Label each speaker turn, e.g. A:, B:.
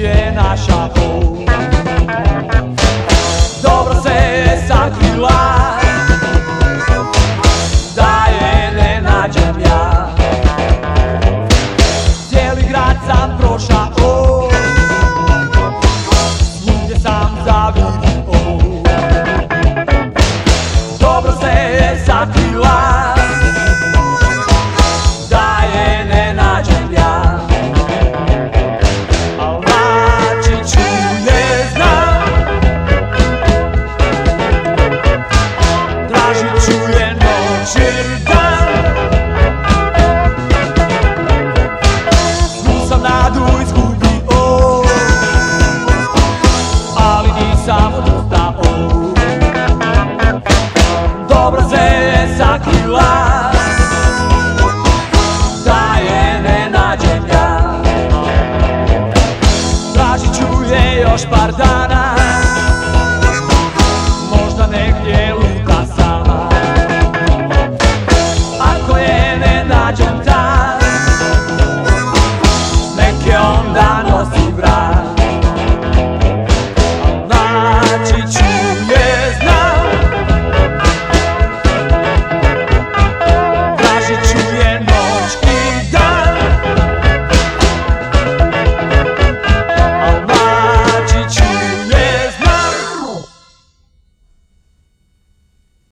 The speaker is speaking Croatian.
A: je naša. Dobro se je sakrila, je ne nađem ja. Cijeli grad o prošao, sam zavidio. Dobro se je dan Snu sam nadu Ali nisam odustao Dobra se Da je još par dana. obrar.